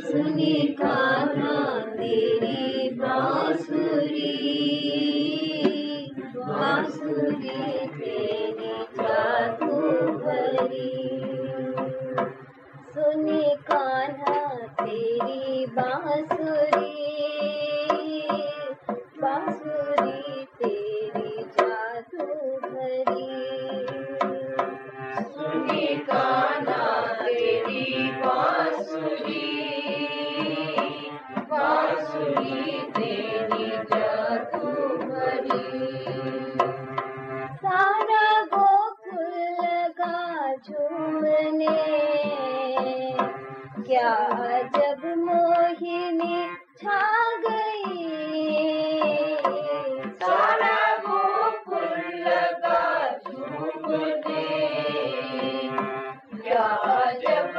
सुनी कान्हा तेरी बांसुरी। बांसुरी तेरी जादू भरी। बांसुरी। बांसुरी झूमने क्या जब मोहिनी छा गई। सारा गोकुल लगा झूमने क्या जब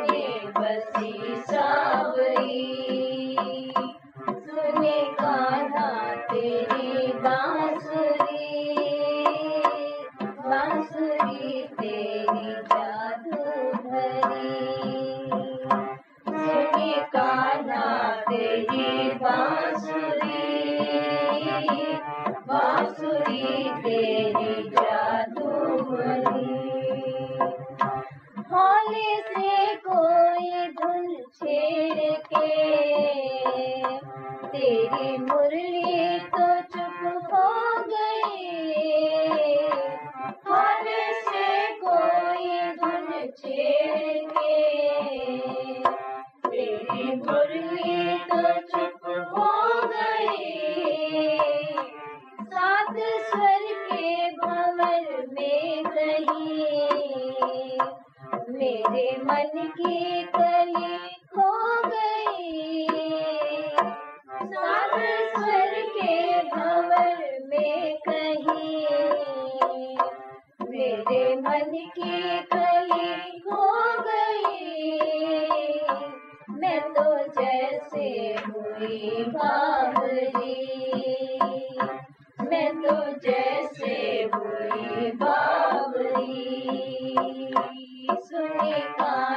बांसुरी तेरी जादू होली से कोई धुन छेड़ के तेरी मुरली तो चुप हो गई होने से कोई धुन छेड़ के तेरी मुरली तो चुप स्वर के भंवर में कहीं मेरे मन की कली खो गई सात स्वर के भंवर में कहीं मेरे मन की कली खो गई मैं तो जैसे हुई बावरी। Sri Krishna.